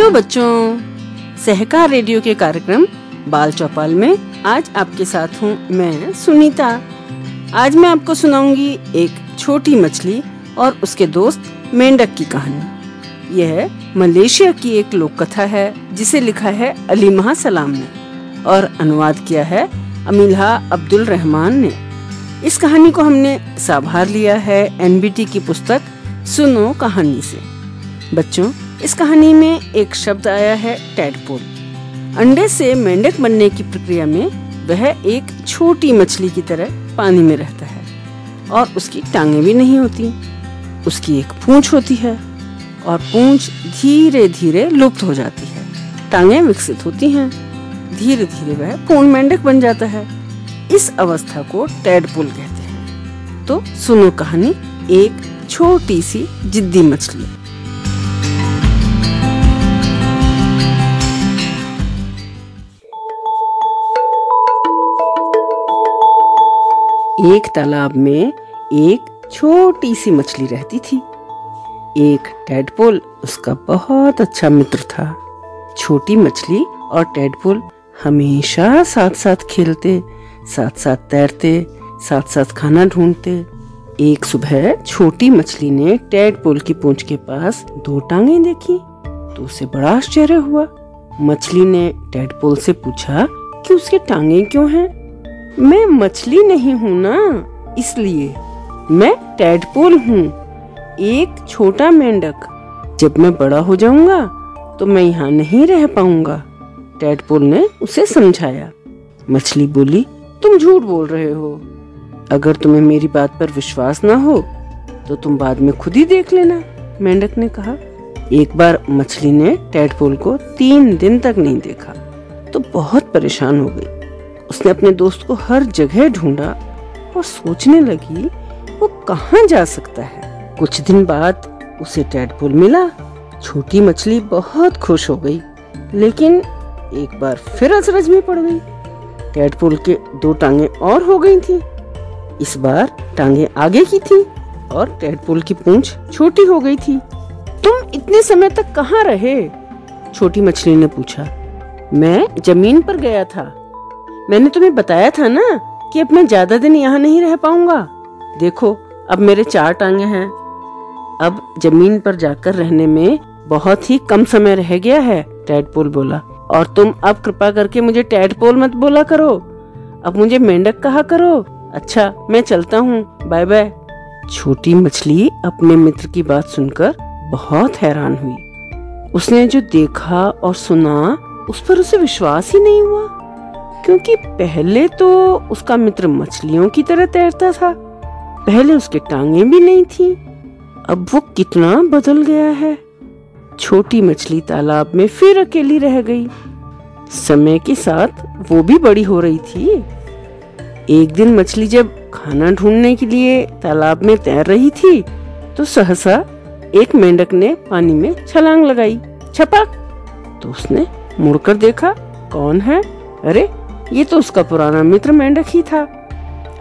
Hello बच्चों, सहकार radio के कार्यक्रम बाल चौपाल में आज आपके साथ हूँ मैं सुनीता। आज मैं आपको सुनाऊँगी एक छोटी मछली और उसके दोस्त मेंढक की कहानी। यह मलेशिया की एक लोक कथा है, जिसे लिखा है अली महा सलाम ने और अनुवाद किया है अमील्हा अब्दुल रहमान ने। इस कहानी को हमने साभार लिया है एनबीटी की पुस्तक सुनो कहानी से। बच्चों इस कहानी में एक शब्द आया है टैडपोल अंडे से मेंढक बनने की प्रक्रिया में वह एक छोटी मछली की तरह पानी में रहता है और उसकी टांगे भी नहीं होती। उसकी एक पूंछ होती है और पूंछ धीरे धीरे लुप्त हो जाती है। टांगे विकसित होती हैं। धीरे धीरे वह पूर्ण मेंढक बन जाता है। इस अवस्था को टैडपोल कहते हैं। तो सुनो कहानी एक छोटी सी जिद्दी मछली। एक तालाब में एक छोटी सी मछली रहती थी। एक टैडपोल उसका बहुत अच्छा मित्र था। छोटी मछली और टेडपोल हमेशा साथ साथ खेलते साथ साथ तैरते साथ साथ खाना ढूंढते। एक सुबह छोटी मछली ने टैडपोल की पूंछ के पास दो टांगे देखी तो उसे बड़ा आश्चर्य हुआ। मछली ने टैडपोल से पूछा कि उसके टांगे क्यों हैं? मैं मछली नहीं हूँ ना, इसलिए मैं टैडपोल हूँ, एक छोटा मेंढक। जब मैं बड़ा हो जाऊँगा तो मैं यहाँ नहीं रह पाऊँगा। टैडपोल ने उसे समझाया। मछली बोली, तुम झूठ बोल रहे हो। अगर तुम्हें मेरी बात पर विश्वास ना हो तो तुम बाद में खुद ही देख लेना। मेंढक ने कहा। एक बार मछली ने टैडपोल को तीन दिन तक नहीं देखा तो बहुत परेशान हो गई। उसने अपने दोस्त को हर जगह ढूंढा और सोचने लगी, वो कहाँ जा सकता है। कुछ दिन बाद उसे टैडपोल मिला। छोटी मछली बहुत खुश हो गई, लेकिन एक बार फिर अचरज में पड़ गई। टैडपोल के दो टांगे और हो गई थी। इस बार टांगे आगे की थी और टैडपोल की पूंछ छोटी हो गई थी। तुम इतने समय तक कहाँ रहे? छोटी मछली ने पूछा। मैं ज़मीन पर गया था। मैंने तुम्हें बताया था ना कि अब मैं ज़्यादा दिन यहाँ नहीं रह पाऊँगा। देखो, अब मेरे चार टांगे हैं। अब ज़मीन पर जाकर रहने में बहुत ही कम समय रह गया है, टैडपोल बोला। और तुम अब कृपा करके मुझे टैडपोल मत बोला करो। अब मुझे मेंढक कहा करो। अच्छा मैं चलता हूँ। Bye bye. छोटी मछली अपने मित्र की बात सुनकर बहुत हैरान हुई। उसने जो देखा और सुना, उस पर उसे विश्वास ही नहीं हुआ। क्योंकि पहले तो उसका मित्र मछलियों की तरह तैरता था। पहले उसके टांगे भी नहीं थी। अब वो कितना बदल गया है। छोटी मछली तालाब में फिर अकेली रह गई। समय के साथ वो भी बड़ी हो रही थी। एक दिन मछली जब खाना ढूँढने के लिए तालाब में तैर रही थी तो सहसा एक मेंढक ने पानी में छलांग लगाई। छपक! तो उसने मुड़कर देखा, कौन है? अरे ये तो उसका पुराना मित्र मेंढक ही था।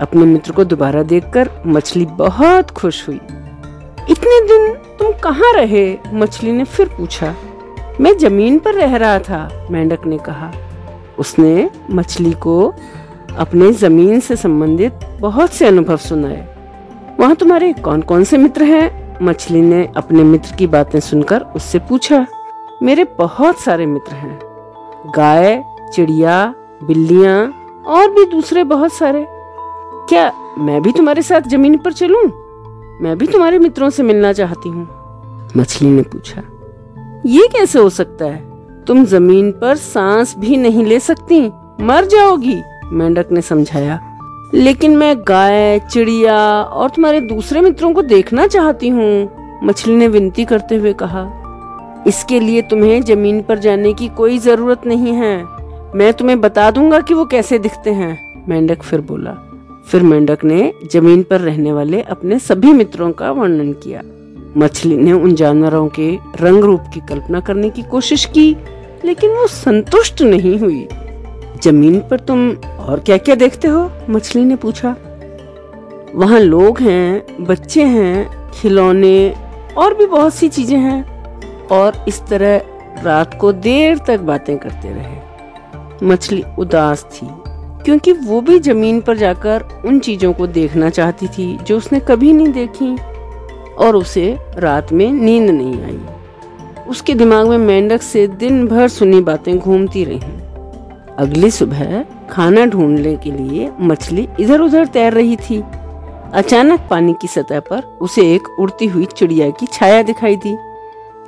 अपने मित्र को दोबारा देखकर मछली बहुत खुश हुई। इतने दिन तुम कहाँ रहे? मछली ने फिर पूछा। मैं ज़मीन पर रह रहा था, मेंढक ने कहा। उसने मछली को अपने ज़मीन से संबंधित बहुत से अनुभव सुनाए। वहाँ तुम्हारे कौन कौन से मित्र हैं? मछली ने अपने मित्र की बातें सुनकर उससे पूछा। मेरे बहुत सारे मित्र हैं। गाय, चिड़िया बिल्लियाँ और भी दूसरे बहुत सारे। क्या मैं भी तुम्हारे साथ ज़मीन पर चलूँ? मैं भी तुम्हारे मित्रों से मिलना चाहती हूँ। मछली ने पूछा, ये कैसे हो सकता है? तुम ज़मीन पर सांस भी नहीं ले सकती, मर जाओगी। मेंढक ने समझाया, लेकिन मैं गाय, चिड़िया और तुम्हारे दूसरे मित्रों को देखना चाहती हूँ। मछली ने विनती करते हुए कहा, इसके लिए तुम्हें ज़मीन पर जाने की कोई ज़रूरत नहीं है। मैं तुम्हें बता दूँगा कि वो कैसे दिखते हैं। मेंढक फिर बोला। फिर मेंढक ने ज़मीन पर रहने वाले अपने सभी मित्रों का वर्णन किया। मछली ने उन जानवरों के रंग रूप की कल्पना करने की कोशिश की, लेकिन वो संतुष्ट नहीं हुई। ज़मीन पर तुम और क्या क्या देखते हो? मछली ने पूछा। वहाँ लोग हैं, बच्चे हैं, खिलौने और भी बहुत सी चीज़ें हैं। और इस तरह रात को देर तक बातें करते रहे। मछली उदास थी, क्योंकि वो भी ज़मीन पर जाकर उन चीज़ों को देखना चाहती थी जो उसने कभी नहीं देखी, और उसे रात में नींद नहीं आई। उसके दिमाग में मेंढक से दिन भर सुनी बातें घूमती रही। अगली सुबह खाना ढूँढने के लिए मछली इधर उधर तैर रही थी। अचानक पानी की सतह पर उसे एक उड़ती हुई चिड़िया की छाया दिखाई दी।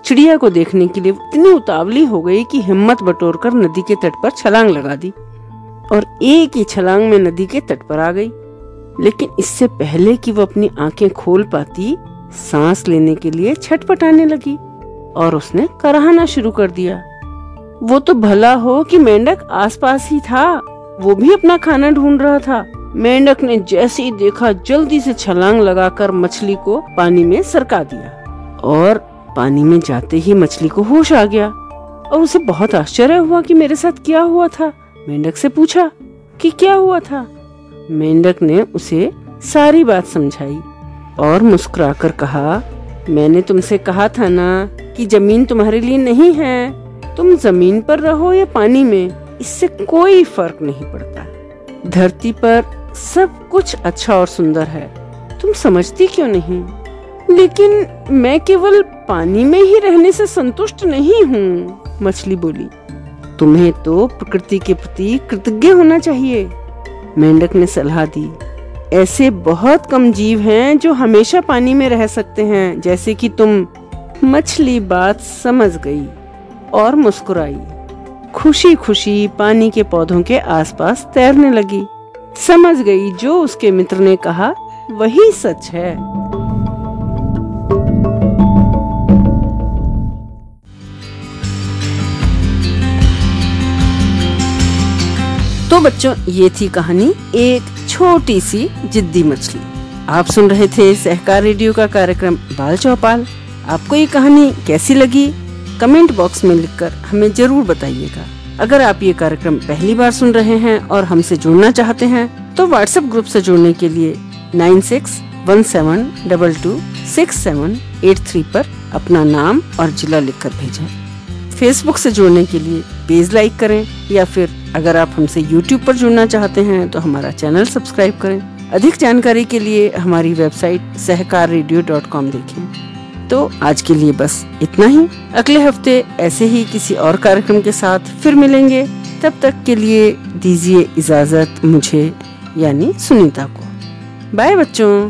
चिड़िया को देखने के लिए इतनी उतावली हो गई कि हिम्मत बटोरकर नदी के तट पर छलांग लगा दी और एक ही छलांग में नदी के तट पर आ गई। लेकिन इससे पहले कि वो अपनी आँखें खोल पाती, सांस लेने के लिए छटपटाने लगी और उसने कराहना शुरू कर दिया। वो तो भला हो कि मेंढक आसपास ही था, वो भी अपना खाना ढूंढ रहा था। मेंढक ने जैसे ही देखा, जल्दी से छलांग लगाकर मछली को पानी में सरका दिया और पानी में जाते ही मछली को होश आ गया और उसे बहुत आश्चर्य हुआ कि मेरे साथ क्या हुआ था। मेंढक से पूछा कि क्या हुआ था। मेंढक ने उसे सारी बात समझाई और मुस्कुराकर कहा, मैंने तुमसे कहा था ना कि ज़मीन तुम्हारे लिए नहीं है। तुम ज़मीन पर रहो या पानी में, इससे कोई फ़र्क नहीं पड़ता। धरती पर सब कुछ अच्छा और सुंदर है। तुम समझती क्यों नहीं? लेकिन मैं केवल पानी में ही रहने से संतुष्ट नहीं हूँ, मछली बोली। तुम्हें तो प्रकृति के प्रति कृतज्ञ होना चाहिए, मेंढक ने सलाह दी। ऐसे बहुत कम जीव हैं जो हमेशा पानी में रह सकते हैं, जैसे कि तुम। मछली बात समझ गई और मुस्कुराई। खुशी खुशी पानी के पौधों के आसपास तैरने लगी। समझ गई जो उसके मित्र ने कहा, वही सच है। तो बच्चों, ये थी कहानी एक छोटी सी जिद्दी मछली। आप सुन रहे थे सहकार रेडियो का कार्यक्रम बाल चौपाल। आपको ये कहानी कैसी लगी? कमेंट बॉक्स में लिखकर हमें ज़रूर बताइएगा। अगर आप ये कार्यक्रम पहली बार सुन रहे हैं और हमसे जुड़ना चाहते हैं तो व्हाट्सएप ग्रुप से जुड़ने के लिए nine six one seven double two six seven eight three पर अपना नाम और जिला लिखकर भेजें। फेसबुक से जुड़ने के लिए पेज लाइक करें या फिर अगर आप हमसे यूट्यूब पर जुड़ना चाहते हैं तो हमारा चैनल सब्सक्राइब करें। अधिक जानकारी के लिए हमारी website Sahakar radio dot com देखें। तो आज के लिए बस इतना ही। अगले हफ़्ते ऐसे ही किसी और कार्यक्रम के साथ फिर मिलेंगे। तब तक के लिए दीजिए इजाज़त मुझे, यानी सुनीता को। बाय बच्चों।